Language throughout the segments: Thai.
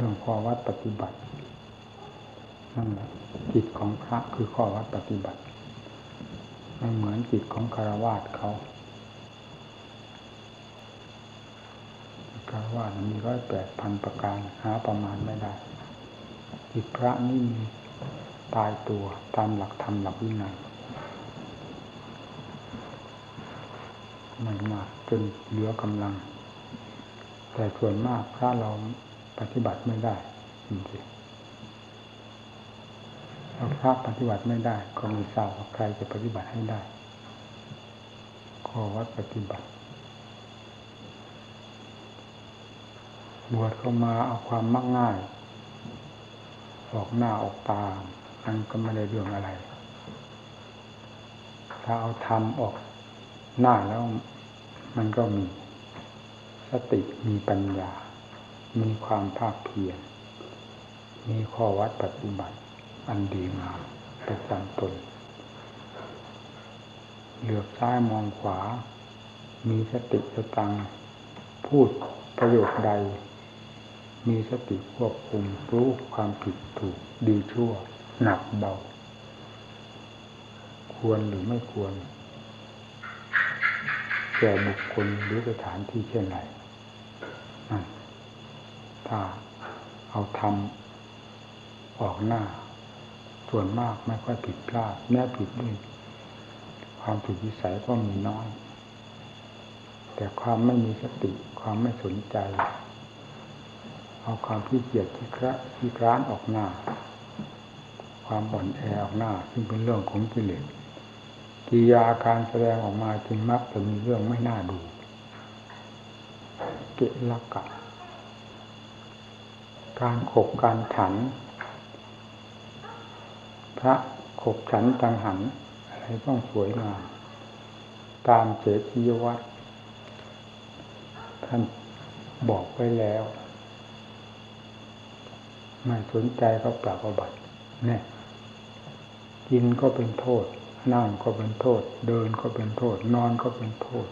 รื่องข้อวัดปฏิบัตินั่นแหละจิตของพระคือข้อวัดปฏิบัติไม่เหมือนจิตของคารวาสเขาคารวาสมีร้อยแปดพันประการหาประมาณไม่ได้จิตพระนี่มีตายตัวตามหลักธรรมหลักวินัยไม่มากจนเหลือกำลัง แต่ส่วนมากพระเรา ปฏิบัติไม่ได้จริงๆเราพระปฏิบัติไม่ได้ ก็มีทราบว่าใครจะปฏิบัติให้ได้ข้อวัดปฏิบัติบวชเข้ามาเอาความมักง่าย ออกหน้าออกตาอันก็ไม่ได้เรื่องอะไร ถ้าเอาทำออกหน้าแล้วมันก็มี สติมีปัญญา มีความภาคเพียรมีข้อวัดปฏิบัติ อันดีงามประจำตน เหลือบซ้ายมองขวา มีสติสตัง พูดประโยคใด มีสติควบคุมรู้ความผิดถูกดีชั่ว หนักเบา ควรหรือไม่ควรแก่บุคคลหรือสถานที่เช่นไร ถ้าเอาทำออกหน้า ส่วนมากไม่ค่อยผิดพลาดแม้ผิดด้วย ความผิดวิสัยก็มีน้อย แต่ความไม่มีสติความไม่สนใจ เอาความขี้เกียจที่คระที่ร้านออกหน้า ความอ่อนแอออกหน้า ซึ่งเป็นเรื่องของกิเลสกิยาการแสดงออกมาจึงมักจะมีเรื่องไม่น่าดู เกะลักกะ การขบการฉัน พระขบฉันตังหันอะไรต้องสวยงามตามเจติยวัตรท่านบอกไว้แล้ว ไม่สนใจก็ปรับอบัติเนี่ยกินก็เป็นโทษ นั่งก็เป็นโทษ เดินก็เป็นโทษ นอนก็เป็นโทษ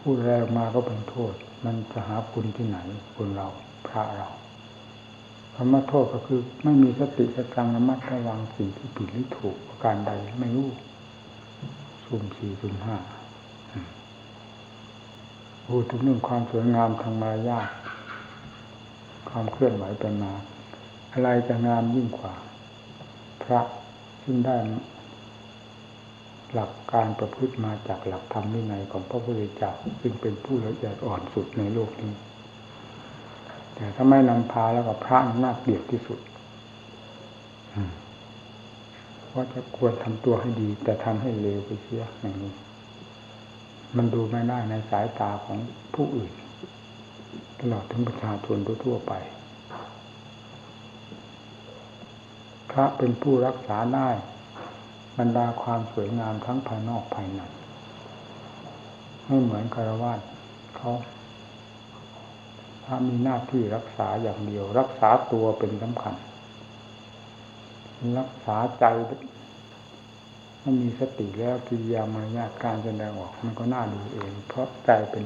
พูดแรงมาก็เป็นโทษ มันจะหาคุณที่ไหนคุณเราพระเรา คำว่าโทษก็คือ ไม่มีสติสตังระมัดระวังสิ่งที่ผิดหรือถูกประการใดไม่รู้สุ่มสี่สุ่มห้าพูดถึงเรื่องความสวยงามทางมารยาทความเคลื่อนไหวไปมา อะไรจะงามยิ่งกว่า พระซึ่งได้หลักการประพฤติมาจากหลักธรรมวินัยของพระพุทธเจ้าซึ่งเป็นผู้ละเอียดอ่อนสุดในโลกนี้ ถ้าไม่นำพาแล้วก็พระน่าเกลียดที่สุดเพราะจะควรทำตัวให้ดี แต่ทำให้เลวไปเสียอย่างนี้ มันดูไม่ได้ในสายตาของผู้อื่น ตลอดถึงประชาชนทั่วไป พระเป็นผู้รักษาได้บรรดาความสวยงามทั้งภายนอกภายในไม่เหมือนคารวะเขา ถ้ามีหน้าที่รักษาอย่างเดียว รักษาตัวเป็นสำคัญ รักษาใจถ้ามีสติแล้วกิริยามารยาการแสดงออก มันก็น่าดูเอง เพราะใจเป็น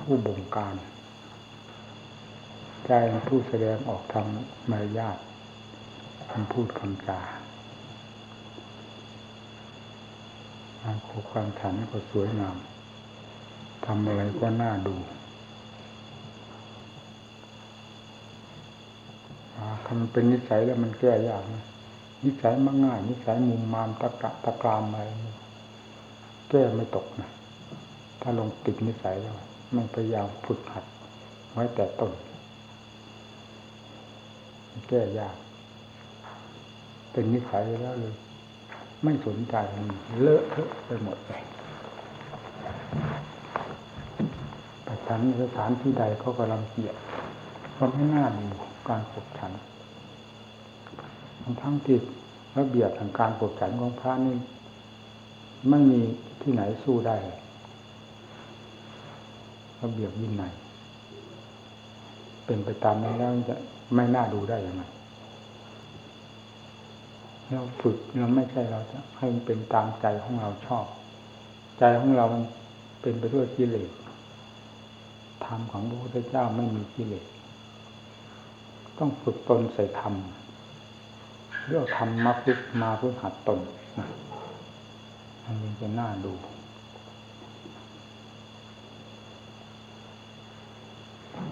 ผู้บงการ ใจเป็นผู้แสดงออกทางมารยาทคำพูดคำจาการขบความฉันก็สวยงามทำอะไรก็น่าดู ถ้ามันเป็นนิสัยแล้วมันแก้ยากนะนิสัยมักง่าย นิสัยมุมมามตะกะตะกรามอะไรแก้ไม่ตกนะถ้าลงติดนิสัยแล้ว มันพยายามฝึกหัดไว้แต่ต้นแก้ยาก เป็นนิสัยแล้วเลย ไม่สนใจเลอะเทอะไปหมดเลยไปฉันสถานที่ใดเขากำลังเกียด ก็ไม่น่าดูการปกฉันทั้งที่ระเบียบทางการปกฉันของพระนี่ไม่มีที่ไหนสู้ได้ระเบียบวินัยเป็นไปตามนั้นแล้วจะไม่น่าดูได้ยังไงเราฝึกเราไม่ใช่เราจะให้มันเป็นตามใจของเราชอบ ใจของเรามันเป็นไปด้วยกิเลสธรรมของพระพุทธเจ้าไม่มีกิเลส ต้องฝึกตนใส่ธรรมเรื่องธรรมมาฝึกมาเพื่อหัดตนนะอันนี้จะน่าดู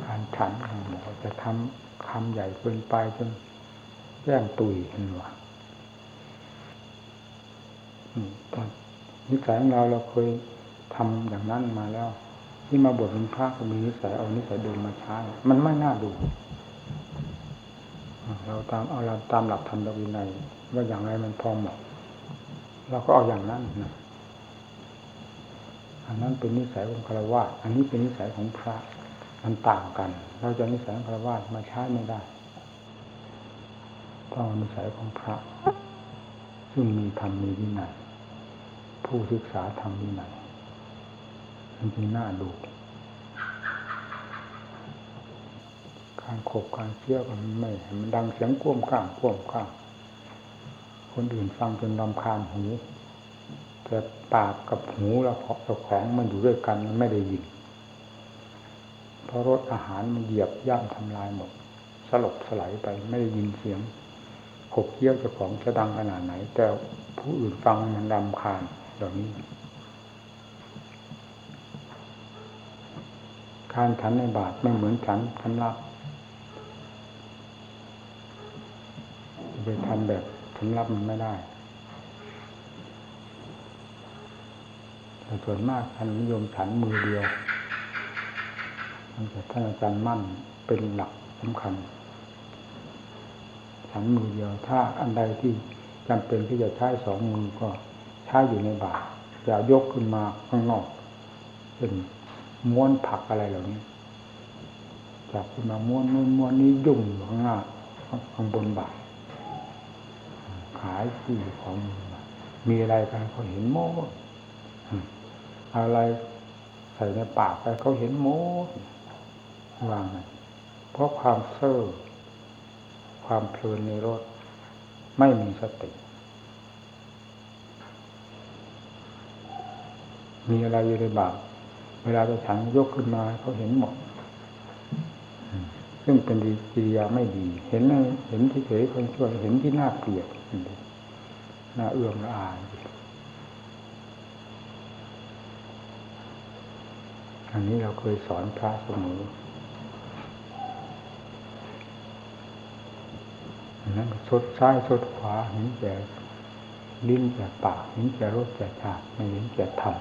การฉันบอกจะทำคำใหญ่เกินไปจนแย่งตุยเห็นว่านิสัยของเราเราเคยทำอย่างนั้นมาแล้ว ที่มาบวชเป็นพระก็มีนิสัยเอานิสัยเดิมมาใช้ มันไม่น่าดู เราตามเอาเราตามหลักธรรมวินัยว่าอย่างไรมันพอเหมาะเราก็เอาอย่างนั้นนะอันนั้นเป็นนิสัยของคารวะอันนี้เป็นนิสัยของพระ มันต่างกัน เราจะนิสัยของคารวะมาใช้ไม่ได้ต้องนิสัยของพระ ซึ่งมีธรรมมีวินัยผู้ศึกษาธรรมวินัยมันจึงน่าดู การขบการเชี่ยวกันไม่มันดังเสียงก้มข้างก้มข้างคนอื่นฟังจนรำคาญหูแต่ปากกับหูเราเจ้าของมันอยู่ด้วยกันมันไม่ได้ยินเพราะรสอาหารมันเหยียบย่ำทำลายหมดสลบสลายไปไม่ได้ยินเสียงขบเคี้ยวเจ้าของจะดังขนาดไหน แต่ผู้อื่นฟังมันรำคาญเหล่านี้ การฉันในบาทไม่เหมือนฉันฉันรับ ไปทำแบบฉันรับมันไม่ได้แต่ส่วนมากท่านนิยมฉันมือเดียวตั้งแต่ท่านอาจารย์มั่นเป็นหลักสำคัญฉันมือเดียว ถ้าอันใดที่จำเป็นที่จะใช้สองมือก็ใช้อยู่ในบาตรอย่ยกขึ้นมาข้างนอกเป็นม้วนผักอะไรเหล่านี้จับขึ้นมาม้วนนู้นม้วนนี้ยุ่งข้างหน้าข้างบนบาตรายที่ของมีอะไรกันเขาเห็นโม้อะไรใส่ในปากไปเขาเห็นโม้วางไงเพราะความเซ่อความเพลินในรถไม่มีสติ มีอะไรอยู่ในบาตเวลาจะฉันยกขึ้นมาเขาเห็นหมด ซึ่งเป็นกิริยาไม่ดี เห็นเห็นที่เฉยคนช่วยเห็นที่น่าเกลียดน่าเอื้อมละอายอันนี้เราเคยสอนพระเสมอนั้นสดซ้ายสดขวาเห็นแก่ลิ้นแก่ปากเห็นแก่รสแก่ชาติไม่เห็นแก่ธรรม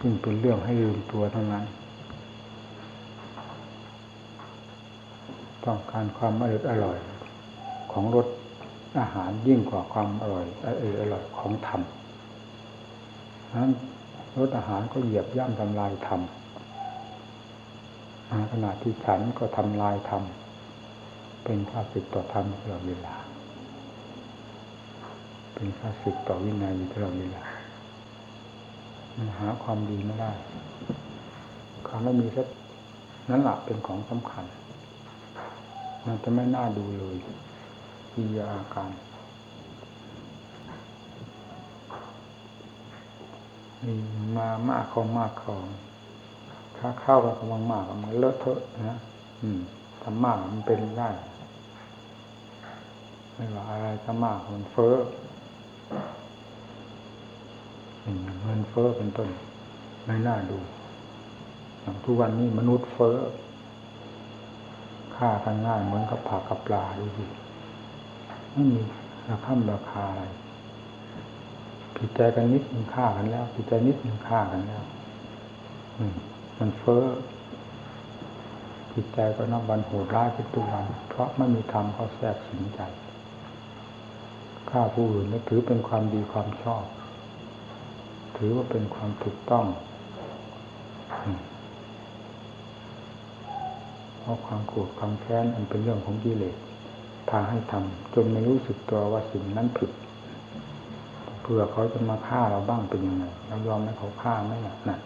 ซึ่งเป็นเรื่องให้ลืมตัวทั้งนั้น ต้องการความอร่อยอร่อยของรสอาหารยิ่งกว่าความอร่อยอร่อยของธรรมนั้นรสอาหารก็เหยียบย่ำทำลายธรรมขณะที่ฉันก็ทำลายธรรมเป็นข้าศึกต่อธรรมตลอดเวลา เป็นข้าศึกต่อวินัยตลอดเวลามันหาความดีไม่ได้ความไม่มีสักนั้นแหละเป็นของสำคัญ มันจะไม่น่าดูเลยกิริยาอาการมีมามากเขามากเขาถ้าเข้ากับกำลังมากมันเลอะเทอะนะอืมทำมากมันเป็นได้ไม่ว่าอะไรจะมากมันเฟ้อเงินเฟ้อเป็นต้นไม่น่าดูทุกวันนี้มนุษย์เฟ้อ ฆ่ากันง่ายเหมือนกับผักกับปลาดูสิไม่มีราคาราคาอะไรผิดใจกันนิดมันฆ่ากันแล้วผิดใจนิดมันฆ่ากันแล้วมันเฟ้อผิดใจก็นับวันโหดร้ายขึ้นทุกวัน เพราะไม่มีธรรมเขาแทรกสินใจฆ่าผู้อื่นนี่ถือเป็นความดีความชอบ ถือว่าเป็นความถูกต้อง ราะความโกรธความแค้นอันเป็นเรื่องของกิเลสพาให้ทำจนไม่รู้สึกตัวว่าสิ่งนั้นผิดเผื่อเขาจะมาฆ่าเราบ้างเป็นยังไงเรายอมให้เขาฆ่าไม่หนักนะ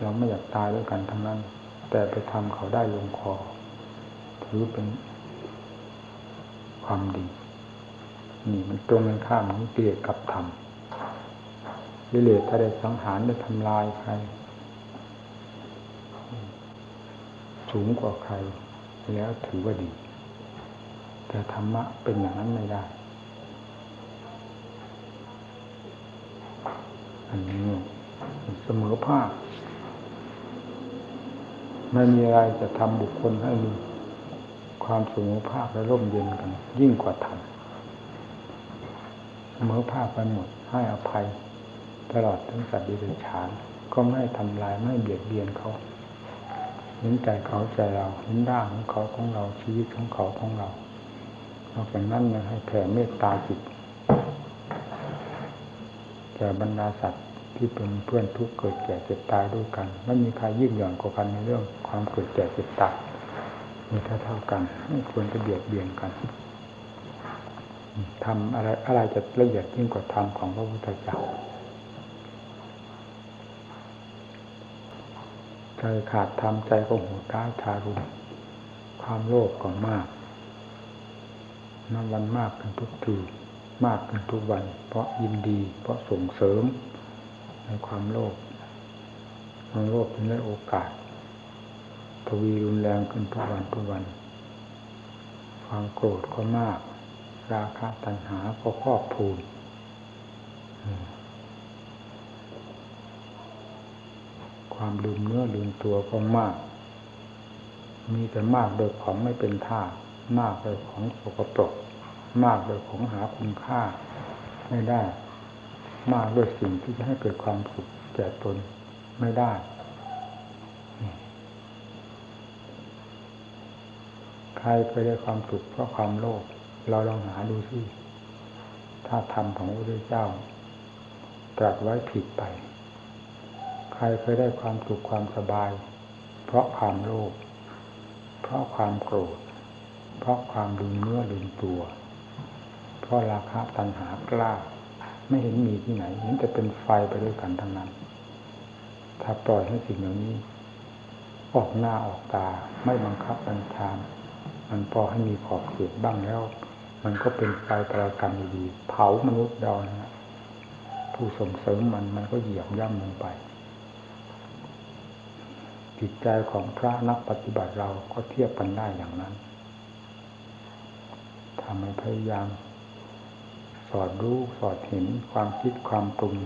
เราไม่อยากตายด้วยกันทั้งนั้น แต่ไปทำเขาได้ลงคอถือเป็นความดี นี่มันตรงกันข้ามของกิเลสกับธรรมกิเลสถ้าได้สังหารได้ทำลายใคร สูงกว่าใคร แล้วถือว่าดี แต่ธรรมะเป็นอย่างนั้นไม่ได้ อันนี้เสมอภาคไม่มีอะไรจะทำบุคคลให้มีความสมอภาคและร่มเย็นกัน ยิ่งกว่าธรรมเสมอภาคไปหมดให้อภัย ตลอดทั้งสัตว์ดิบฉาน ก็ไม่ทำลายไม่เบียดเบียนเขา เห็นใจเขาใจเราเห็นร่างของเขาของเราชีวิตของเขาของเรานอกจากนั้นยังให้แผ่เมตตาจิตแก่บรรดาสัตว์ที่เป็นเพื่อนทุกข์เกิดแก่เจ็บตายด้วยกันไม่มีใครยิ่งหย่อนกว่ากันในเรื่องความเกิดแก่เจ็บตายมีเท่าเท่ากันไม่ควรจะเบียดเบียนกันทำอะไรอะไรจะละเอียดยิ่งกว่าธรรมของพระพุทธเจ้า ใจขาดธรรมใจก็โหดร้ายทารุณความโลภก็มากนับวันมากขึ้นทุกทีมากขึ้นทุกวัน เพราะยินดี เพราะส่งเสริม ในความโลภความโลภเป็นได้โอกาสทวีรุนแรงขึ้นทุกวันทุกวัน ความโกรธก็มาก ราคะตัณหาก็ครอบพูน ความลืมเนื้อลืมตัวก็มาก มีแต่มากโดยของไม่เป็นท่ามากโดยของสกปรก มากโดยของหาคุณค่า ไม่ได้ มากด้วยสิ่งที่จะให้เกิดความสุขแก่ตนไม่ได้ ใครเคยได้ความสุขเพราะความโลภเราลองหาดูสิถ้าธรรมของพระพุทธเจ้าตรัสไว้ผิดไป ครเคยได้ความสุขความสบาย เพราะความโลภเพราะความโกรธ เพราะความลืมเนื้อลืมตัว เพราะราคะตัณหากล้า ไม่เห็นมีที่ไหนเห็นแต่เป็นไฟไปด้วยกันทั้งนั้น ถ้าปล่อยให้สิ่งเหล่านี้ ออกหน้าออกตาไม่บังคับบัญชามันพอให้มีขอบเขตบ้างแล้ว มันก็เป็นไฟประกันดี เผามนุษย์เรานะผู้ส่งเสริมมันมันก็เหยียบย่ำลงไป จิตใจของพระนักปฏิบัติเราก็เทียบกันได้อย่างนั้นทำให้พยายาม สอดรู้สอดเห็นความคิดความปรุง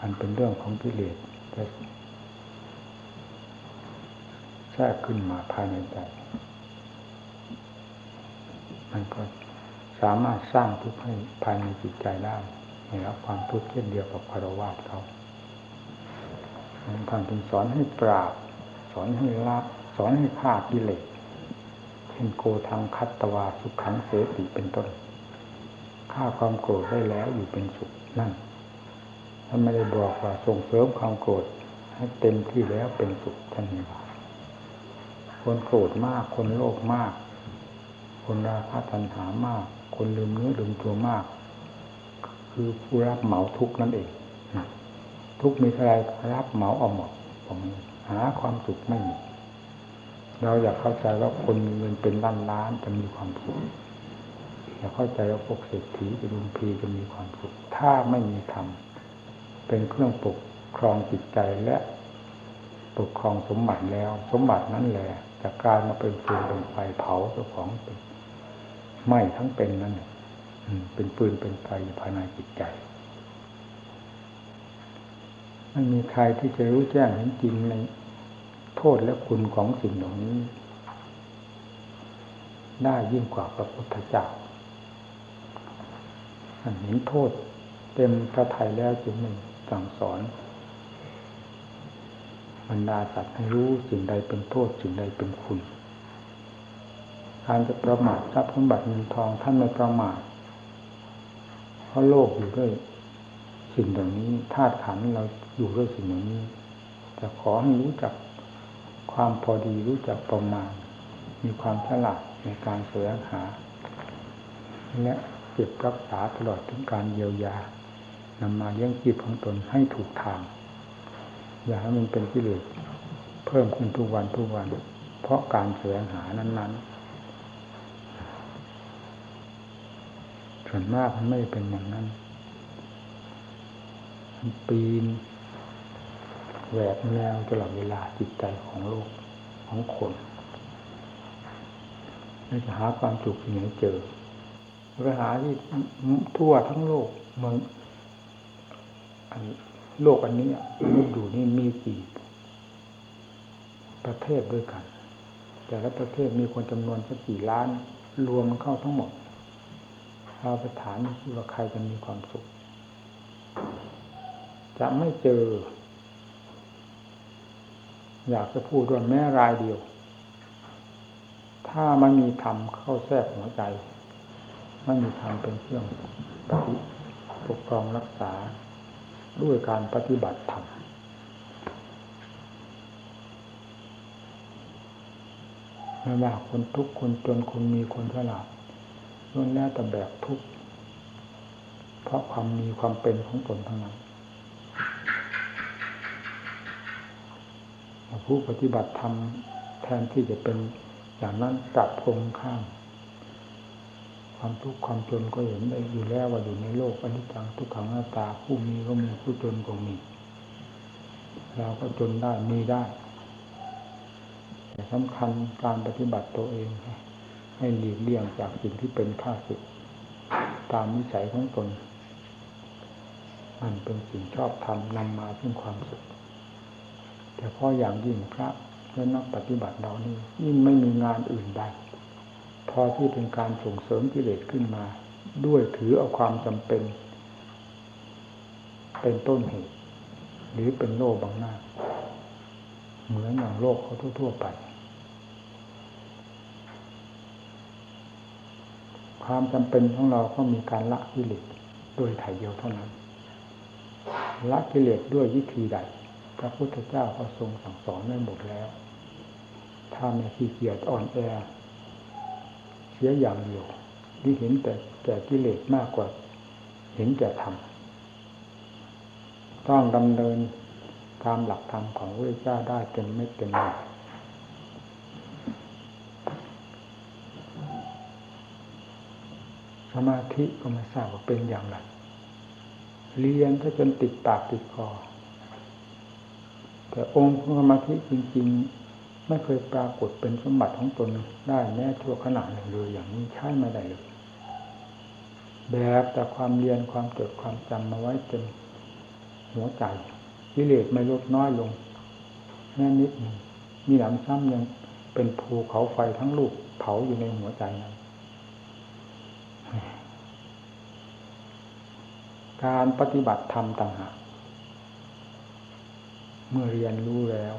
อันเป็นเรื่องของกิเลสแทรกขึ้นมาภายในใจ มันก็สามารถสร้างทุกข์ให้ภายในจิตใจได้ให้รับความทุกข์เช่นเดียวกับคารวะเขา ท่านเป็นสอนให้ปราบ สอนให้ละสอนให้ฆ่ากิเลสเช่นโกทางคัตตวาสุขขังเสติเป็นต้นฆ่าความโกรธได้แล้วอยู่เป็นสุขนั่นท่านไม่ได้บอกว่าส่งเสริมความโกรธให้เต็มที่แล้วเป็นสุขท่านนี้ว่าคนโกรธมากคนโลภมาก คนราคะตัณหามาก คนลืมเนื้อลืมตัวมาก คือผู้รับเหมาทุกนั่นเอง ทุกมีอะไรรับเหมาเอาหมดผมหาความสุขไม่มีเราอยากเข้าใจว่าคนมีเงินเป็นล้านล้านจะมีความสุขอยากเข้าใจว่าพวกเศรษฐีจะดุมพีจะมีความสุข ถ้าไม่มีธรรมเป็นเครื่องปกครองจิตใจและปกครองสมบัติแล้ว สมบัตินั้นแหละจะกลายมาเป็นฟืนเป็นไฟเผาเจ้าของเป็นไหม้ทั้งเป็นนั่นเป็นปืนเป็นไฟภายในจิตใจ ไม่มีใครที่จะรู้แจ้งเห็นจริงในโทษและคุณของสิ่งเหล่านี้ ได้ยิ่งกว่าพระพุทธเจ้าเห็นโทษเต็มพระทัยแล้วจึงไม่งสั่งสอนบรรดาสัตว์ให้รู้สิ่งใดเป็นโทษสิ่งใดเป็นคุณการจะประมาททรัพย์สมบัติเงินทองท่านไม่ประมาทเพราะโลกอยู่ด้วย สิ่งเหล่านี้ธาตุขันเราอยู่ด้วยสิ่งเหล่านี้แต่ขอให้รู้จักความพอดีรู้จักประมาณ มีความฉลาดในการแสวงหาและเก็บรักษาตลอดถึงการเยียวยานำมาเลี้ยงจิตของตนให้ถูกทาง อย่าให้มันเป็นกิเลสเพิ่มขึ้นทุกวันทุกวัน เพราะการแสวงหานั้นๆส่วนมากมันไม่เป็นอย่างนั้น ปีนแหวกแนวตลอดเวลาจิตใจของโลกของคนเราจะหาความสุขที่ไหนเจอไปหาที่ทั่วทั้งโลกเมืองโลกอันนี้มันอยู่นี่มีกี่ประเทศด้วยกัน แต่ละประเทศมีคนจำนวนสักกี่ล้านรวมเข้าทั้งหมดเราไปถามว่าใครจะมีความสุข จะไม่เจอ อยากจะพูดว่าแม้รายเดียว ถ้าไม่มีธรรมเข้าแทรกหัวใจไม่มีธรรมเป็นเครื่องปฏิปกครองรักษาด้วยการปฏิบัติธรรมไม่ว่าคนทุกคนจนคนมีคนฉลาดล้วนแล้วแต่แบบทุกข์เพราะความมีความเป็นของตนทั้งนั้น ผู้ปฏิบัติธรรมแทนที่จะเป็นอย่างนั้นกลับคงข้าม ความทุกข์ความจนก็เห็นได้อยู่แล้วว่าอยู่ในโลกอนิจจังทุกขังหน้าตาผู้มีก็มีผู้จนก็มี เราก็จนได้มีได้ แต่สำคัญการปฏิบัติตัวเองให้หลีกเลี่ยงจากสิ่งที่เป็นข้าศึกตามนิสัยของตน มันเป็นสิ่งชอบทำนำมาซึ่งความสุข แต่พออย่างยิ่งพระและนักปฏิบัติเรานี่ยิ่งไม่มีงานอื่นใดพอที่เป็นการส่งเสริมกิเลสขึ้นมา ด้วยถือเอาความจำเป็น เป็นต้นเหตุ หรือเป็นโลบังหน้า เหมือนอย่างโลกเขาทั่ว ๆ ไป ความจำเป็นของเราก็มีการละกิเลสโดยถ่ายเดียวเท่านั้น ละกิเลสด้วยวิธีใด พระพุทธเจ้าก็ทรงสั่งสอนไว้หมดแล้วถ้าไม่ขี้เกียจอ่อนแอเสียอย่างเดียวที่เห็นแต่แก่กิเลสมากกว่า เห็นแก่ธรรมต้องดำเนินตามหลักธรรมของพระเจ้าได้เต็มไม่เต็มหน่วยสมาธิก็ไม่ทราบว่าเป็นอย่างไรเรียนก็จนติดปากติดคอ แต่องค์ของสมาธิจริง ๆ ไม่เคยปรากฏเป็นสมบัติของตนได้แม้ทั่วขณะหนึ่งเลยอย่างนี้ใช่ไม่ได้เลยแบบแต่ความเรียนความจดความจำมาไว้เต็มหัวใจกิเลสไม่ลดน้อยลงแม้นิดหนึ่งมีหลังซ้ำยังเป็นภูเขาไฟทั้งลูกเผาอยู่ในหัวใจนั้นการปฏิบัติธรรมต่างหาก เมื่อเรียนรู้แล้ว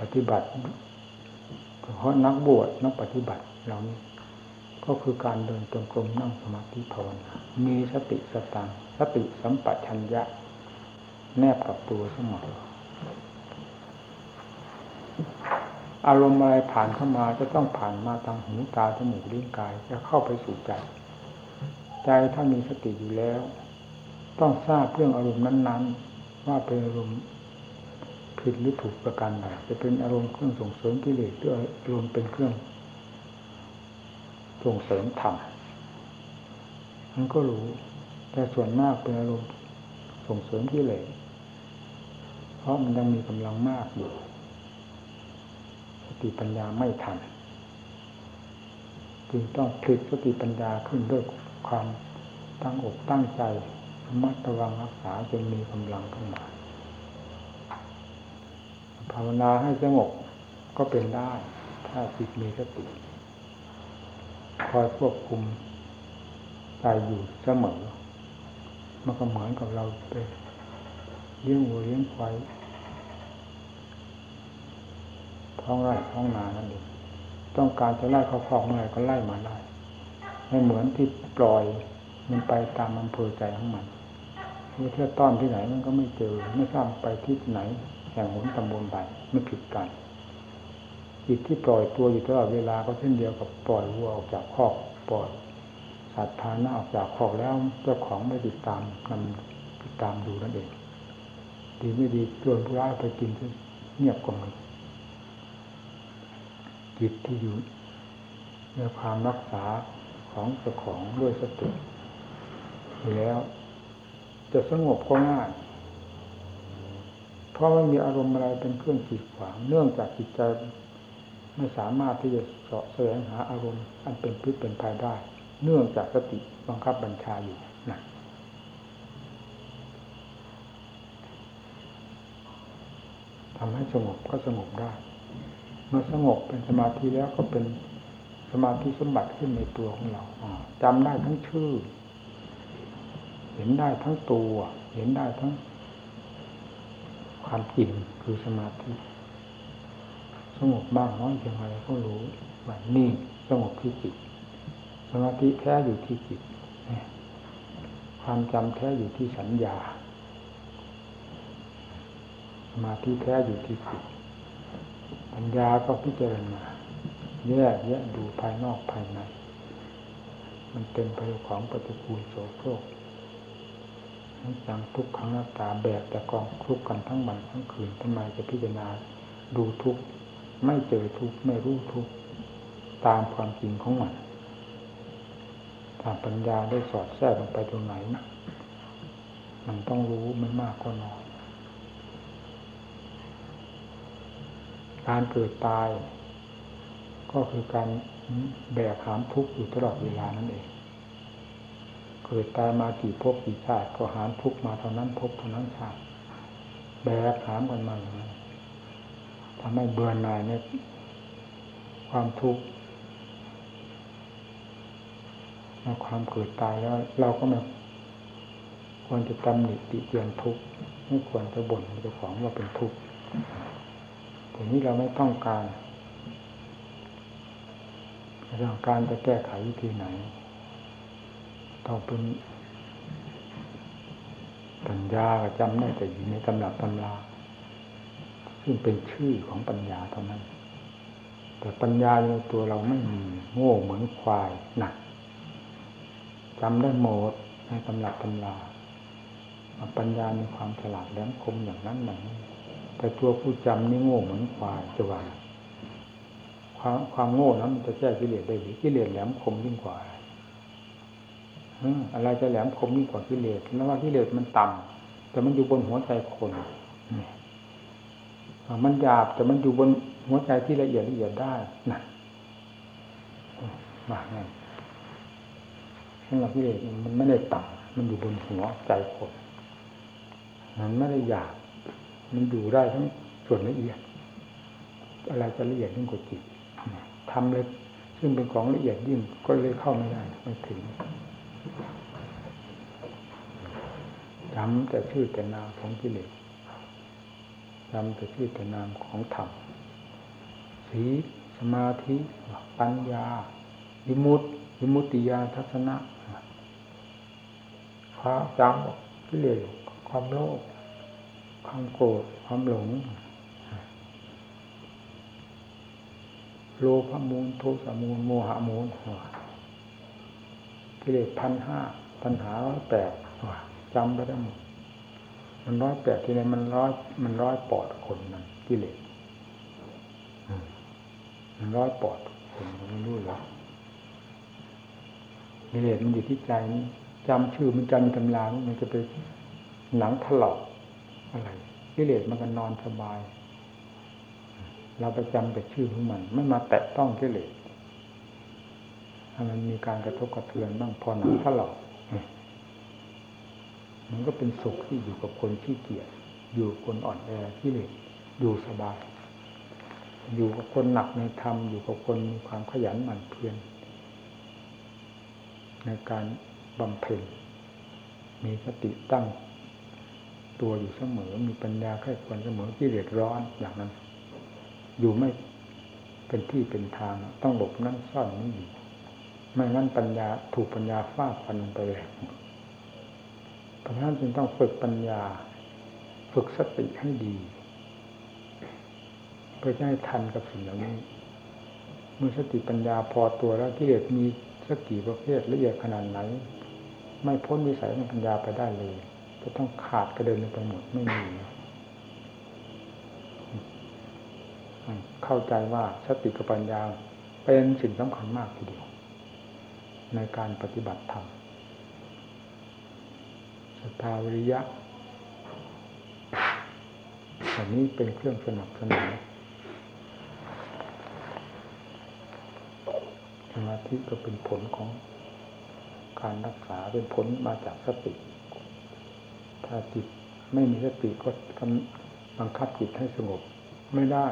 ปฏิบัติเพราะนักบวชนักปฏิบัติเรานี้ก็คือการเดินจงกรมนั่งสมาธิภาวนา มีสติสตังสติสัมปชัญญะ แนบกับตัวเสมออารมณ์อะไรผ่านเข้ามาจะต้องผ่านมาทางหูตาจมูกลิ้นกายจะเข้าไปสู่ใจ ใจถ้ามีสติอยู่แล้ว ต้องทราบเรื่องอารมณ์นั้น ๆ ว่าเป็นอารมณ์ผิดหรือถูกประการใดจะเป็นอารมณ์เครื่องส่งเสริมกิเลสหรืออารมณ์เป็นเครื่อง ส่งเสริมธรรมมันก็รู้ แต่ส่วนมากเป็นอารมณ์ส่งเสริมกิเลสเพราะมันยังมีกำลังมากอยู่สติปัญญาไม่ทันจึงต้องผลิตสติปัญญาขึ้นด้วยความตั้งอกตั้งใจ มัดระวังรักษาจนมีกำลังขึ้นมาภาวนาให้สงบก็เป็นได้ ถ้าจิตมีสติคอยควบคุมใจอยู่เสมอ มันก็เหมือนกับเราไปเลี้ยงวัวเลี้ยงควายท้องไร่ท้องนานั่นเองต้องการจะไล่เขาคอกเมื่อไรก็ไล่มาได้ไม่เหมือนที่ปล่อยมันไปตามอำเภอใจของมัน เที่ยวต้อนที่ไหนมันก็ไม่เจอ ไม่ทราบไปที่ไหน แห่งหนตำบลใดไม่ผิดกันจิตที่ปล่อยตัวอยู่ตลอดเวลาก็เช่นเดียวกับปล่อยวัวออกจากคอกปล่อยสัตว์พาหน้าออกจากคอกแล้วเจ้าของไม่ติดตามนำติดตามดูนั่นเองดีไม่ดีโจรผู้ร้ายไปกินเงียบกว่ามันจิตที่อยู่ในความรักษาของเจ้าของด้วยสติแล้ว จะสงบก็ง่าย เพราะไม่มีอารมณ์อะไรเป็นเครื่องขีดขวาง เนื่องจากจิตใจไม่สามารถที่จะเสาะแสวงหาอารมณ์อันเป็นพิษเป็นภัยได้ เนื่องจากสติบังคับบัญชาอยู่นะทำให้สงบก็สงบได้เมื่อสงบเป็นสมาธิแล้วก็เป็นสมาธิสมบัติขึ้นในตัวของเราจำได้ทั้งชื่อ ห็นได้ทั้งตัว เห็นได้ทั้ง ความจริงคือสมาธิสงบบ้างน้อยเพียงไรก็รู้ว่านี่สงบที่จิต สมาธิแท้อยู่ที่จิตความจำแท้อยู่ที่สัญญา สมาธิแท้อยู่ที่จิตปัญญาก็พิจารณาแยกแยะดูภายนอกภายใน มันเต็มไปด้วยของปฏิกูลโสโครก ทั้งจังทุกขังหน้าตาแบกแต่กองทุกกันทั้งวันทั้งคืนทำไมจะพิจารณาดูทุกไม่เจอทุกไม่รู้ทุกตามความจริงของมันถ้าปัญญาได้สอดแทรกลงไปตรงไหนนะมันต้องรู้ไม่มากก็น้อยการเกิดตาย ก็คือการแบกหามทุกข์อยู่ตลอดเวลานั่นเอง เกิดตายมากี่ภพกี่ชาติก็หามทุกมาเท่านั้นภพเท่านั้นชาติแบกหามกันมาอย่างนั้นทำให้เบื่อหน่ายในความทุกข์ในความเกิดตายแล้ว เราก็ไม่ควรจะตำหนิติเตียนทุกข์ไม่ควรจะบ่นเจ้าของว่าเป็นทุกข์แต่นี้เราไม่ต้องการเรื่องการจะแก้ไขวิธีไหน ต้องเป็นปัญญาก็จำได้แต่อยู่ในตำรับตำราซึ่งเป็นชื่อของปัญญาเท่านั้น แต่ปัญญาในตัวเราไม่มีโง่เหมือนควายหนักจำได้หมดในตำรับตำราปัญญามีความฉลาดแหลมคมอย่างนั้นอย่างนี้แต่ตัวผู้จำนี่โง่เหมือนควายจะว่าความความโง่นั้นมันจะแก้กิเลสได้หรือกิเลสแหลมคมยิ่งกว่าอะไร อะไรจะแหลมคมยิ่งกว่ากิเลสแล้วว่ากิเลสมันต่ำแต่มันอยู่บนหัวใจคนมันหยาบแต่มันอยู่บนหัวใจที่ละเอียดละเอียดได้นะมาไงสำหรับกิเลสมันไม่ได้ต่ำมันอยู่บนหัวใจคนมันไม่ได้หยาบมันอยู่ได้ทั้งส่วนละเอียด อะไรจะละเอียดยิ่งกว่าจิตทำเลยซึ่งเป็นของละเอียดยิ่งก็เลยเข้าไม่ได้ไม่ถึง จำแต่ชื่อแต่นามของกิเลสจำแต่ชื่อแต่นามของธรรมสีสมาธิปัญญาวิมุตติมุตติญาทัศนะความจำกิเลสความโลภความโกรธความหลง โลภมูล โทสะมูล โมหะมูล กิเลสพันห้าปัญหาร้อยแปดจำไปได้หมดมันร้อยแปดทีไรมันร้อยมันร้อยปอดคนมันกิเลสมันร้อยปอดคนไม่รู้หรอกกิเลสมันอยู่ที่ใจนี้จำชื่อมันจำตำรามันจะไปหนังถลอกอะไรกิเลสมันก็นอนสบาย เราไปจำแต่ชื่อของมัน ไม่มาแตะต้องกิเลส ถ้ามันมีการกระทบกระเทือนบ้างพอหนังถลอกมันก็เป็นสุขที่อยู่กับคนที่เกียจอยู่คนอ่อนแอที่เหล็กอยู่สบาย อยู่กับคนหนักในธรรมอยู่กับคนมีความขยันหมั่นเพียรในการบำเพ็ญมีสติตั้งตัวอยู่เสมอ มีปัญญาแค่ควรเสมอที่เดือดร้อนอย่างนั้น อยู่ไม่เป็นที่เป็นทางต้องหลบนั่นซ่อนนี่อยู่ ไม่งั้นปัญญาถูกปัญญาฟาดฟันไปเลยเพราะฉะนั้นจึงต้องฝึกปัญญา ฝึกสติให้ดีเพื่อจะให้ทันกับสิ่งเหล่านี้ เมื่อสติปัญญาพอตัวแล้วกิเลสมีสักกี่ประเภทละเอียดขนาดไหน ไม่พ้นวิสัยของปัญญาไปได้เลย จะต้องขาดกระเด็นไปหมดไม่มีเข้าใจว่าสติกับปัญญาเป็นสิ่งสำคัญมากทีเดียว ในการปฏิบัติธรรมสภาวิริยะอันนี้เป็นเครื่องสนับสนุนสมาธิก็เป็นผลของการรักษาเป็นผลมาจากสติ ถ้าจิตไม่มีสติก็บังคับจิตให้สงบไม่ได้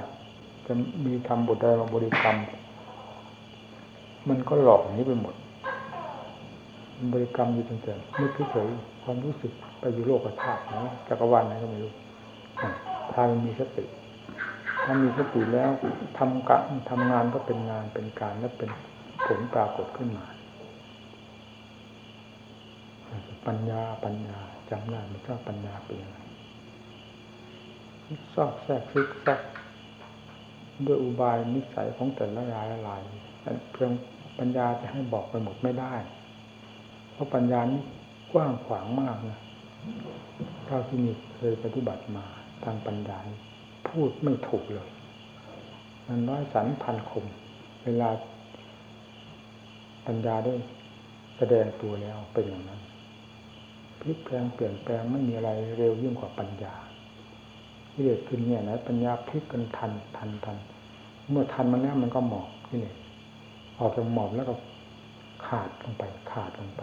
จะมีทำบทใดมาบริกรรม มันก็หลอกนี้ไปหมด บริกรรมอยู่ตั้งแต่นึกเฉยความรู้สึกไปอยู่โลกธาตุนะจักรวาลไหนก็ไม่รู้ถ้ามันมีสติถ้ามีสติแล้วทำการทำงานก็เป็นงานเป็นการและเป็นผลปรากฏขึ้นมา ปัญญาปัญญาจำได้มันก็ปัญญาเป็นยังไงซอกแทรกซึกซักด้วยอุบายนิสัยของแต่ละรายละลายเพียงปัญญาจะให้บอกไปหมดไม่ได้ เพราะปัญญานี้กว้างขวางมากนะเท่าที่มีเคยปฏิบัติมาทางปัญญาพูดไม่ถูกเลย มันน้อยสันพันคม เวลาปัญญาได้แสดงตัวแล้วเป็นอย่างนั้นพลิกแปลงเปลี่ยนแปลงไม่มีอะไรเร็วยิ่งกว่าปัญญาที่เด็ดขึ้นเนี่ยนะปัญญาพลิกกันทันทันทัน เมื่อทันมันแล้วมันก็หมอบที่นี่ออกจากหมอบแล้วก็ขาดลงไป ขาดลงไป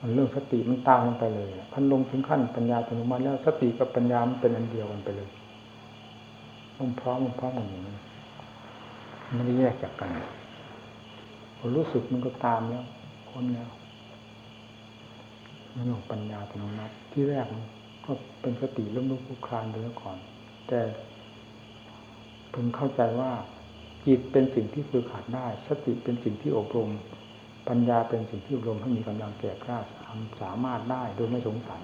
มันเรื่องสติมันตามลงไปเลยพันลงถึงขั้นปัญญาอัตโนมัติแล้วสติกับปัญญามันเป็นอันเดียวกันไปเลยมันพร้อมมันพร้อมอย่างนี้ไม่ได้แยกจากกันพอรู้สึกมันก็ตามแล้วพ้นแล้วมันของปัญญาอัตโนมัติที่แรกก็เป็นสติล้มลุกคลุกคลานไปแล้วก่อน แต่พิ่งเข้าใจว่าจิตเป็นสิ่งที่ฝึกขาดได้ สติเป็นสิ่งที่อบรม ปัญญาเป็นสิ่งที่อบรมให้มีกำลังแก่กล้าสามารถได้โดยไม่สงสัย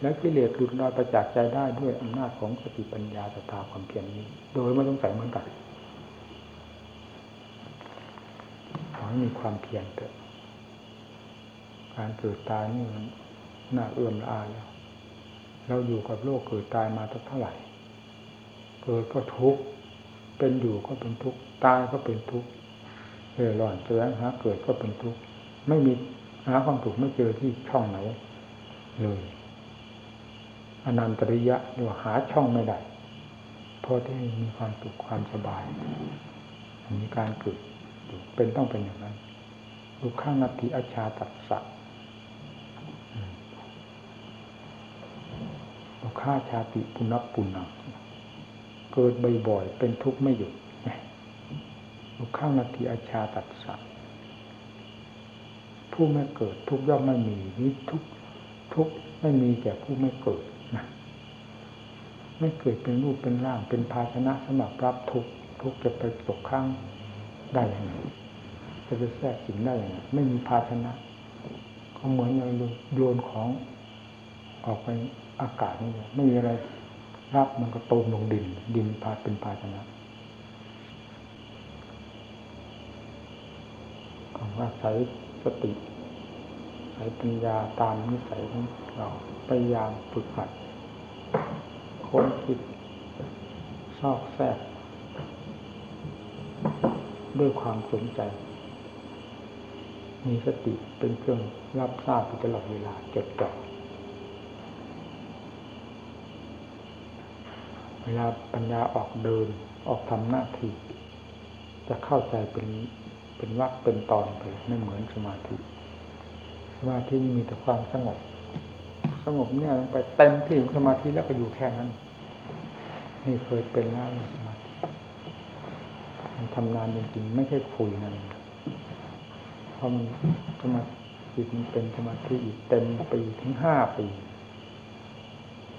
และกิเลสหลุดลอยประจักษ์ใจได้ด้วยอำนาจของสติปัญญาสตาความเพียรนี้ โดยไม่สงสัยเหมือนกันขอให้มีความเพียรเถอะการเกิดตายนี่มันน่าเอื้อมละอาแล้ว เราอยู่กับโลกเกิดตายมาตั้งเท่าไหร่ เกิดก็ทุกข์ เป็นอยู่ก็เป็นทุกข์ ตายก็เป็นทุกข์ เออหล่อนแสวงหาเกิดก็เป็นทุกข์ไม่มีหาความถูกไม่เจอที่ช่องไหนเลยอนันตริยะเรียกว่าหาช่องไม่ได้พราะที่มีความสุขความสบายมีการเกิดเป็นต้องเป็นอย่างนั้นลูกข้างนาทีอาชาตัดสัตลูกข้าชาติปุณปุณังเกิดบ่อยๆเป็นทุกข์ไม่หยุด ลูกข้างนาทีอาชาตัดสัตผู้ไม่เกิด ทุกย่อมไม่มีนี่ทุกทุกไม่มีแก่ผู้ไม่เกิดนะไม่เกิดเป็นรูปเป็นร่าง เป็นภาชนะสำหรับรับทุกทุกจะไปตกข้างได้อย่างไรจะไปแทรกสิงได้อย่างไรไม่มีภาชนะก็เหมือนอย่างโยนของออกไปอากาศนี่ไม่มีอะไรรับมันก็ตมลงดิน ดินพาเป็นภาชนะข อาศัยสติใช้ปัญญาตามนิสัยของเราพยายามฝึกหัดค้นคิดซอกแทรกด้วยความสนใจ มีสติเป็นเครื่องรับทราบตลอดเวลาจดจ่อเวลาปัญญาออกเดินออกทำหน้าที่ จะเข้าใจเป็น เป็นวักเป็นตอนไปไม่เหมือนสมาธิสมาธิมีแต่ความสงบ สงบเนี่ยไปเต็มที่ของสมาธิแล้วก็อยู่แค่นั้นนี่เคยเป็นแล้วสมาธิมันทำงานจริงๆไม่ใช่คุยนั่นเพราะมันสมาธิมันเป็นสมาธิอีกเต็มปีถึงห้าปี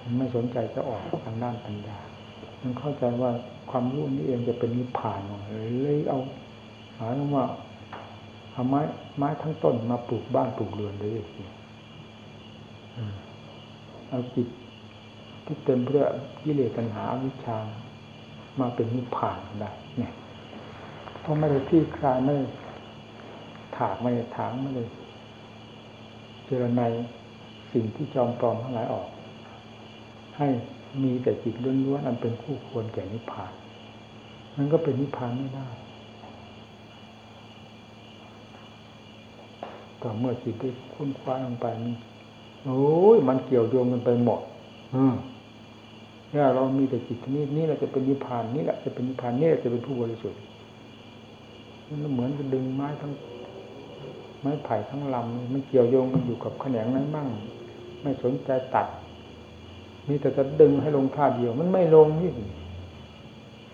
มันไม่สนใจจะออกทางด้านปัญญา มันเข้าใจว่าความรู้นี้เองจะเป็นนิพพานเลยเอา หมายว่าเอาไม้ไม้ทั้งต้นมาปลูกบ้านปลูกเรือนเลยเอาจิตที่เต็มเพื่อกิเลสปัญหาวิชามาเป็นนิพพานได้เนี่ยเพราะไม่ได้ที่คลายไม่ถากไม่ถางไม่เลยเจรในสิ่งที่จอมปลอมทั้งหลายออก ให้มีแต่จิตล้วนๆอันเป็นคู่ควรแก่นิพพาน มันก็เป็นนิพพานไม่ได้ ต่อเมื่อจิตได้คุ้นคว้าลงไปมันโอ้ยมันเกี่ยวโยงกันไปหมดอืมเนี่ยเรามีแต่จิตนี้นี่แหละจะเป็นนิพพานนี่แหละจะเป็นนิพพานนี่แหละจะเป็นผู้บริสุทธิ์มันเหมือนจะดึงไม้ทั้งไม้ไผ่ทั้งลำมันเกี่ยวโยงกันอยู่กับแขนงนั้นมั่ง ไม่สนใจตัดมีแต่จะดึงให้ลงท่าเดียว มันไม่ลงนี่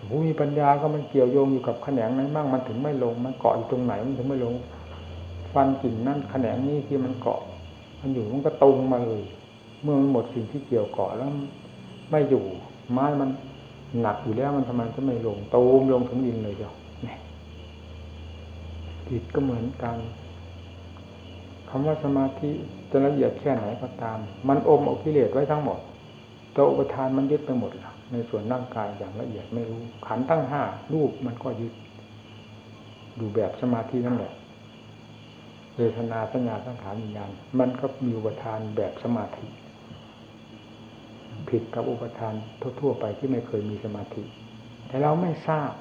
ผู้มีปัญญาก็มันเกี่ยวโยงอยู่กับแขนงนั้นมั่ง มันถึงไม่ลง มันเกาะอยู่ตรงไหนมันถึงไม่ลง ฟันกิ่งนั่นแขนงนี้ที่มันเกาะ มันอยู่มันก็ตรงมาเลย เมื่อมันหมดสิ่งที่เกี่ยวเกาะแล้วไม่อยู่ ไม้มันหนักอยู่แล้วมันทำไมจะไม่ลงตูมลงถึงดินเลยเดียวจิตก็เหมือนกันคำว่าสมาธิจะละเอียดแค่ไหนก็ตาม มันอมอกิเลสไว้ทั้งหมดตัวอุปทานมันยึดไปหมดแล้วในส่วนร่างกายอย่างละเอียดไม่รู้ ขันตั้งห้ารูปมันก็ยึด ดูแบบสมาธินั่นแหละ เวทนาสัญญาสังขารวิญญาณมันก็มีอุปทานแบบสมาธิ ผิดกับอุปทานทั่ว ๆ ไปที่ไม่เคยมีสมาธิ แต่เราไม่ทราบ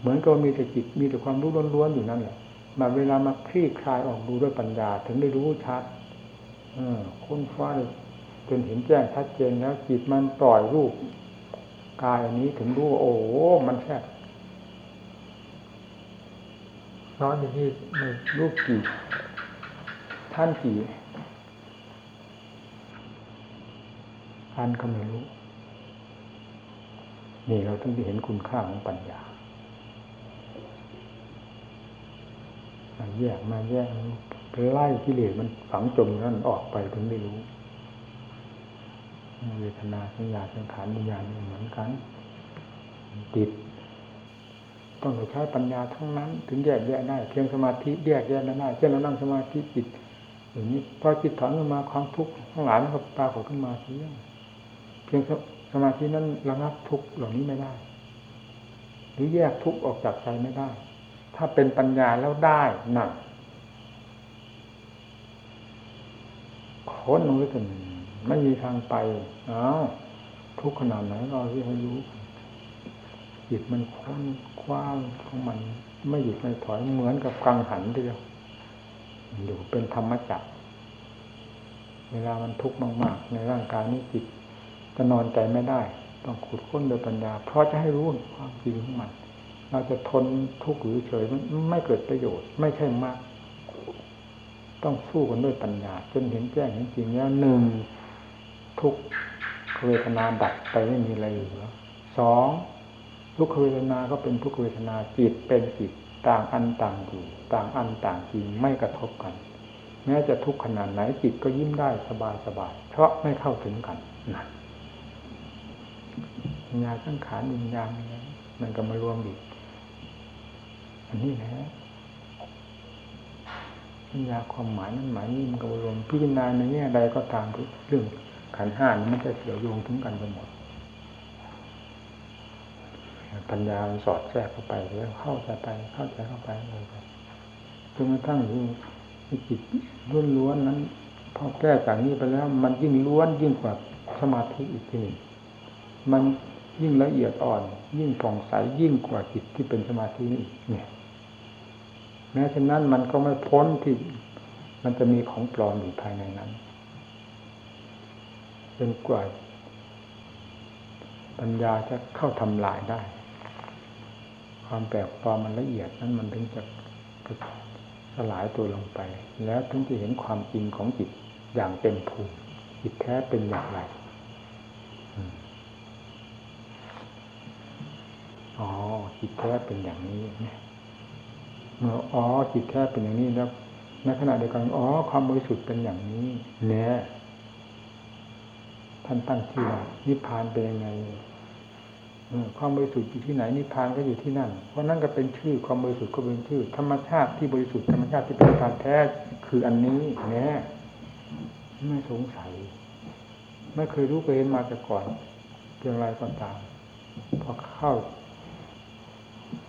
เหมือนกับมีแต่จิตมีแต่ความรู้ล้วนๆอยู่นั่นแหละมาเวลามาคลี่คลายออกดูด้วยปัญญา ถึงได้รู้ชัดอค้นฟ้าจนเห็นแจ้งชัดเจนแล้วจิตมันปล่อยรูปกายอันนี้ถึงรู้โอ้มันแค่ ร้อนอย่างนี้ในรูปกี่ท่านกี่อันก็ไม่รู้ นี่เราต้องได้เห็นคุณค่าของปัญญาแยกมาแยกไล่กิเลสมันฝังจมนั่นออกไปถึงได้รู้เวทนาสัญญาสังขารวิญญาณเหมือนกันติด ต้องใช้ปัญญาทั้งนั้น ถึงแยกแยะได้ เพียงสมาธิแยกแยะไม่ได้ เช่นเรานั่งสมาธิจิตอย่างนี้พอจิตถอนขึ้นมาความทุกข์ทั้งหลายมันก็ปรากฏขึ้นมาเพียงเพียงสมาธินั้นระงับทุกข์เหล่านี้ไม่ได้ หรือแยกทุกข์ออกจากใจไม่ได้ ถ้าเป็นปัญญาแล้วได้หนักค้นรู้ถึงไม่มีทางไปอ้าวทุกขนาดไหนเราที่ให้รู้ จิตมันค้นคว้างของมัน ไม่หยุดไม่ถอยเหมือนกับกังหันเดียวอยู่เป็นธรรมจักรเวลามันทุกข์มาก ๆ ในร่างกายนี้จิตจะนอนใจไม่ได้ ต้องขุดค้นโดยปัญญา เพราะจะให้รู้ความจริงของมัน เราจะทนทุกข์หรือเฉยไม่เกิดประโยชน์ ไม่ใช่มาก ต้องสู้กันด้วยปัญญา จนเห็นแจ้งเห็นจริงแล้วหนึ่งทุกเวทนาดับไปไม่มีอะไรเหลือสอง ทุกเวทนาก็เป็นทุกเวทนาจิตเป็นจิตต่างอันต่างอยู่ต่างอันต่างจริงไม่กระทบกัน แม้จะทุกข์ขนาดไหนจิตก็ยิ้มได้สบายสบายเพราะไม่เข้าถึงกันนั่นญาสังขารวิญญาณมันก็มารวมอีกอันนี้แหละปัญญาความหมายนั้นหมายนี้มันก็รวมพิจารณาในแง่ใดก็ตามทุกเรื่องขันห้านี่มันจะเกี่ยวโยงถึงกันไปหมด ปัญญาสอดแทรกเข้าไปแล้วเข้าใจไป เข้าใจเข้าไปเลยจนกระทั่งที่จิตล้วนๆนั้น พอแก้จากนี้ไปแล้ว มันยิ่งล้วนยิ่งกว่าสมาธิอีกทีมันยิ่งละเอียดอ่อน ยิ่งผ่องใสยิ่งกว่าจิตที่เป็นสมาธินี่เนี่ยแม้ฉะนั้นมันก็ไม่พ้นที่มันจะมีของปลอมอยู่ภายในนั้นจนกว่าปัญญาจะเข้าทำลายได้ ความแปลกปลอมมันละเอียดนั้นมันถึงจะสลายตัวลงไป แล้วถึงจะเห็นความจริงของจิตอย่างเต็มภูมิจิตแท้เป็นอย่างไรอ๋อจิตแท้เป็นอย่างนี้เมื่ออ๋อจิตแท้เป็นอย่างนี้แล้วในขณะเดียวกันอ๋อความบริสุทธิ์เป็นอย่างนี้เนี่ยท่านตั้งชื่อนิพพานเป็นยังไง ความบริสุทธิ์อยู่ที่ไหนนิพพานก็อยู่ที่นั่น เพราะนั่นก็เป็นชื่อความบริสุทธิ์ก็เป็นชื่อ ธรรมชาติที่บริสุทธิ์ธรรมชาติที่เป็นการแท้คืออันนี้เนี่ยไม่สงสัย ไม่เคยรู้เคยเห็นมาแต่ก่อนเพียงไรก็ตามพอเข้า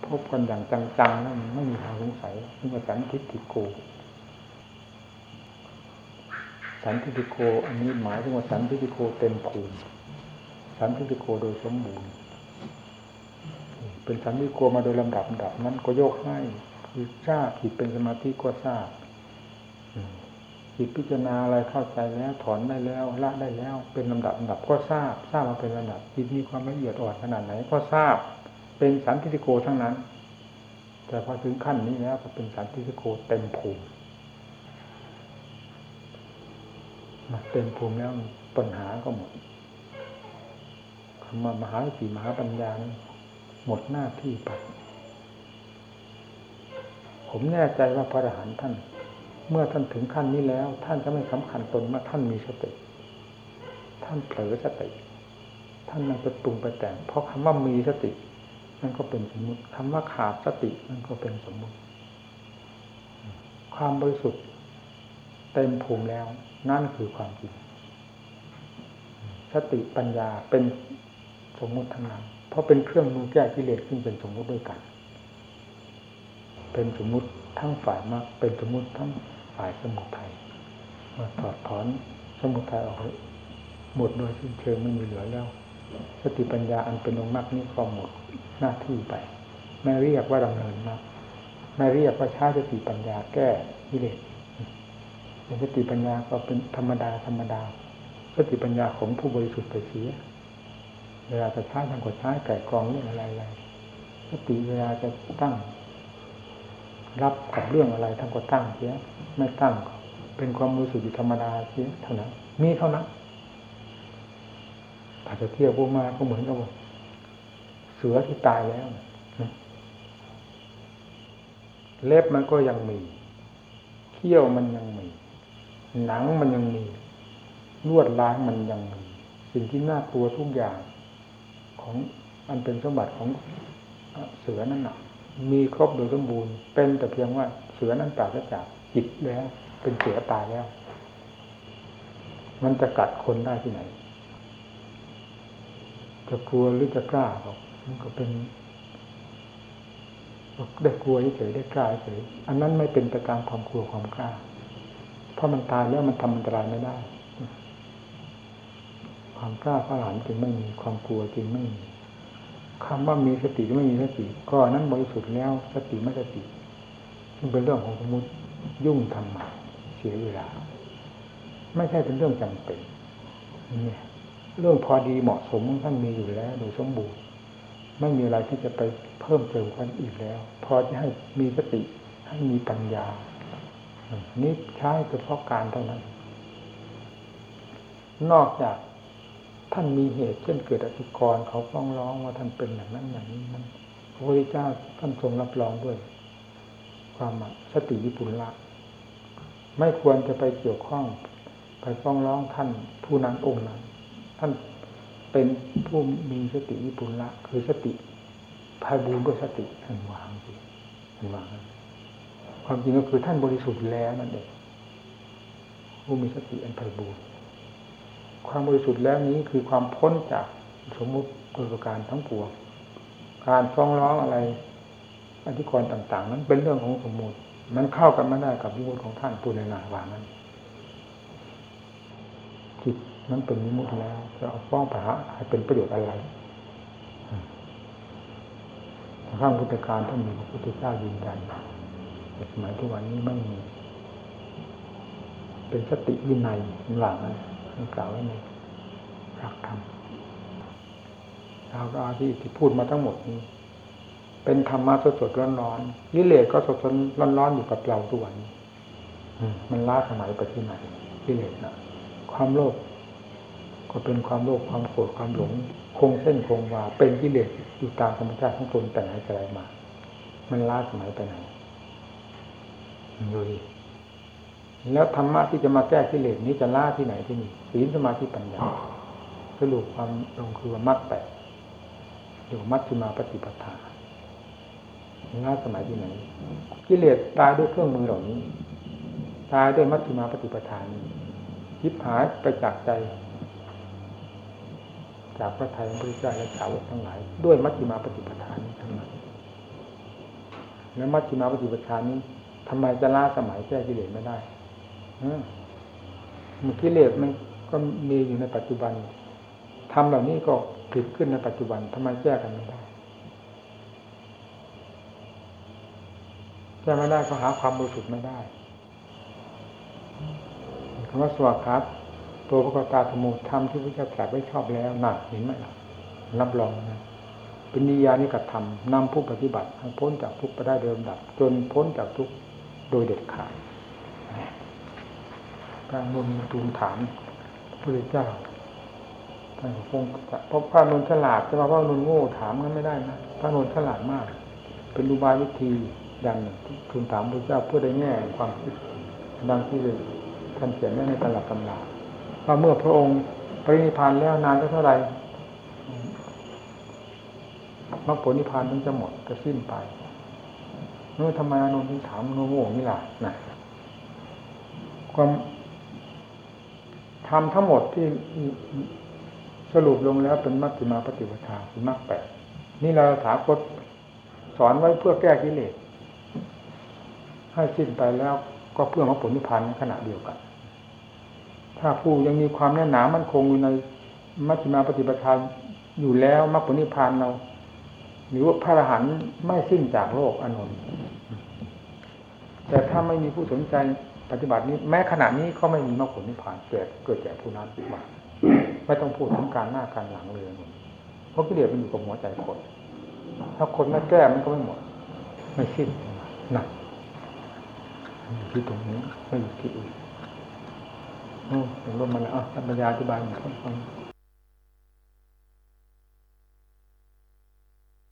พบกันอย่างจังๆแล้วมันไม่มีทางสงสัยนี่ว่าสันทิฏฐิโก สันทิฏฐิโก อันนี้หมายถึงว่าสันทิฏฐิโกเต็มภูมิสันทิฏฐิโกโดยสมบูรณ์ เป็นสันทิฏฐิโกมาโดยลำดับดับนั้นก็โยกให้คือทราบจิตเป็นสมาธิก็ทราบจิตพิจารณาอะไรเข้าใจแล้วถอนได้แล้วละได้แล้ว เป็นลำดับลำดับก็ทราบ ทราบมาเป็นลำดับจิตมีความละเอียดอ่อนขนาดไหนก็ทราบ เป็นสันติโกทั้งนั้น แต่พอถึงขั้นนี้แล้วก็เป็นสันติโกเต็มภูมิมาเต็มภูมิแล้วปัญหาก็หมดคำว่ามหาสติมหาปัญญา หมดหน้าที่ไป ผมแน่ใจว่าพระอรหันต์ท่าน เมื่อท่านถึงขั้นนี้แล้ว ท่านจะไม่สำคัญตนว่าท่านมีสติ ท่านเผลอสติ ท่านมันไปปรุงไปแต่ง เพราะคำว่ามีสตินั่นก็เป็นสมมติคำว่าขาดสตินั่นก็เป็นสมมติ ความบริสุทธิ์เต็มภูมิแล้ว นั่นคือความจริงสติปัญญาเป็นสมมติทั้งนั้น เพราะเป็นเครื่องมือแก้กิเลสซึ่งเป็นสมมุติด้วยกัน เป็นสมมุติทั้งฝ่ายมรรคเป็นสมมุติทั้งฝ่ายสมุทัยมื่อถอดถอนสมุทัยออกหมดโดยสิ้นเชิงไม่มีเหลือแล้ว สติปัญญาอันเป็นองค์มรรคนี้ก็หมดหน้าที่ไป ไม่เรียกว่าดำเนินมรรคไม่เรียกว่าใช้สติปัญญาแก้กิเลสเป็นสติปัญญาก็เป็นธรรมดาธรรมดา สติปัญญาของผู้บริสุทธิ์ไปเสีย เวลาจะใช้ทางกดใช้ไก่กองเรื่องอะไรอะไรสติเวลาจะตั้ง รับกับเรื่องอะไรทานก็ตั้งเสียไม่ตั้ง เป็นความรู้สึกธรรมดาเสียเท่านั้นมีเท่านั้นถ้าจะเที่ยวพวกมาก็เหมือนกับเสือที่ตายแล้วเล็บมันก็ยังมีเขี้ยวมันยังมี หนังมันยังมีลวดล้างมันยังมี สิ่งที่น่ากลัวทุกอย่าง ของอันเป็นสมบัติของเสือนั่นน่ะ มีครบโดยสมบูรณ์ เป็นแต่เพียงว่าเสือนั้นปราศจากจิตแล้ว เป็นเสือตายแล้ว มันจะกัดคนได้ที่ไหน จะกลัวหรือจะกล้าก็มันก็เป็นได้กลัวเฉยได้กล้าเฉยอันนั้นไม่เป็นไปตามความกลัวความกล้า เพราะมันตายแล้วมันทำอันตรายไม่ได้ ความกล้าพระหลานจึงไม่มีความกลัวจึงไม่มีคำว่ามีสติหรือไม่มีสติก็นั้นบริสุทธิ์แล้วสติไม่สติซึ่งเป็นเรื่องของสมมติยุ่งทำมาเสียเวลา ไม่ใช่เป็นเรื่องจำเป็นนี่เรื่องพอดีเหมาะสมท่านมีอยู่แล้วโดยสมบูรณ์ ไม่มีอะไรที่จะไปเพิ่มเติมกันอีกแล้ว พอจะให้มีสติให้มีปัญญานี่ใช้เฉพาะการเท่านั้น นอกจาก ท่านมีเหตุเช่นเกิดอธิกรเขาฟ้องร้องว่าท่านเป็นอย่างนั้นอย่างนี้นั้นพระพุทธเจ้าท่านทรงรับรองด้วย ความสติวิปุลละไม่ควรจะไปเกี่ยวข้องไปฟ้องร้องท่านผู้นั้นองค์นั้น ท่านเป็นผู้มีสติวิปุลละคือสติภายบูรณ์ด้วยสติท่านวางสิท่านวางความจริงก็คือท่านบริสุทธิ์แล้วนั่นเองผู้มีสติอันภายบูรณ์ ความบริสุทธิ์แล้วนี้คือความพ้นจากสมมุติโดยประการทั้งปวงการฟ้องร้องอะไรอธิกรณ์ต่างๆ นั้นเป็นเรื่องของสมมุติ มันเข้ากันไม่ได้กับวิมุตของท่านผู้ในนาว่านั้นจิตนั้นเป็นวิมุตแล้วจะเอาฟ้องพระให้เป็นประโยชน์อะไรข้างพุทธการท่านมีพระพุทธเจ้ายืนยันแต่สมัยทุกวันนี้ไม่มี เป็นสติวินัยหลังนั้น กล่าวไว้ในหลักธรรมเราก็ที่ที่พูดมาทั้งหมดนี้ เป็นธรรมะสดสดร้อนร้อนยิเลสก็สดสดร้อนร้อนอยู่กับเราทุกวันมันล้าสมัยไปที่ไหนยิเลสนะความโลภก็เป็นความโลภความโกรธความหลงคงเส้นคงวาเป็นกิเลสอยู่ตามธรรมชาติของตนแต่ไหนแต่ไรมา มันล้าสมัยไปไหนดูดิ แล้วธรรมะที่จะมาแก้กิเลสนี้จะล่าที่ไหนที่นี่ศีลสมาธิปัญญาสรุปความลงคือว่ามรรคแปดหรือมัชฌิมาปฏิปทาล่าสมัยที่ไหนกิเลสตายด้วยเครื่องมือเหล่านี้ ตายด้วยมัชฌิมาปฏิปทานี้ยิบหายไปจากใจ จากพระไทยของพระเจ้าและสาวกทั้งหลาย ด้วยมัชฌิมาปฏิปทานี้ทั้งนั้นแล้วมัชฌิมาปฏิปทานี้ทำไมจะล่าสมัยแก้กิเลสไม่ได้ มันกิเลสมันก็มีอยู่ในปัจจุบันทำเหล่านี้ก็ผิดขึ้นในปัจจุบันทำไมแก้กันไม่ได้แก้ไม่ได้ก็หาความบริสุทธิ์ไม่ได้คำว่าสวาคัตตัวพระกตาธมุธรรมที่พระเจ้าตรัสไว้ชอบแล้วหนักเห็นไหมล่ะรับรองนะเป็นนิยานิกระทำนำผู้ปฏิบัติให้พ้นจากทุกข์ไปได้เดิมดับจนพ้นจากทุกข์โดยเด็ดขาด การมุนตูมถามพระเจ้าท่านคงจะเพราะพระนนฉลาดจะมาพระนนโง่ถามกันไม่ได้นะพระนนฉลาดมาก เป็นอุบายวิธีอย่างหนึ่งทูลถามพระเจ้าเพื่อได้แง่งความคิดดังที่ท่านเขียนไว้ในตำรับตำราว่าเมื่อพระองค์ปรินิพพานแล้วนานเท่าไหร่มรรคผลนิพพานถึงจะหมดจะสิ้นไปเมื่อทำไมอานนท์ถึงถามโง่ๆนี่ล่ะนะความ ทำทั้งหมดที่สรุปลงแล้วเป็นมัชฌิมาปฏิปทาคือมรรคแปดนี่เราถามกฎสอนไว้เพื่อแก้กิเลสให้สิ้นไปแล้วก็เพื่อมรรคผลนิพพานในขณะเดียวกัน ถ้าผู้ยังมีความแน่นหนามั่นคงอยู่ในมัชฌิมาปฏิปทาอยู่แล้วมรรคผลนิพพานเรา หรือว่าพระอรหันต์ไม่สิ้นจากโลกอานนท์แต่ถ้าไม่มีผู้สนใจ ปฏิบัตินี้แม้ขณะนี้ก็ไม่มีมรรคผลนิพพานเกิดเกิดแก่ผู้นั้นว่าไม่ต้องพูดถึงการหน้าการหลังเลยอานนท์เพราะกิเลสมันอยู่กับหัวใจคนถ้าคนไม่แก้มันก็ไม่หมด ไม่สิ้นนะอยู่ที่ตรงนี้ไม่อยู่ที่อื่นโอ้เห็นลมมาแล้วอะปัญญาอธิบายหมดทุกคน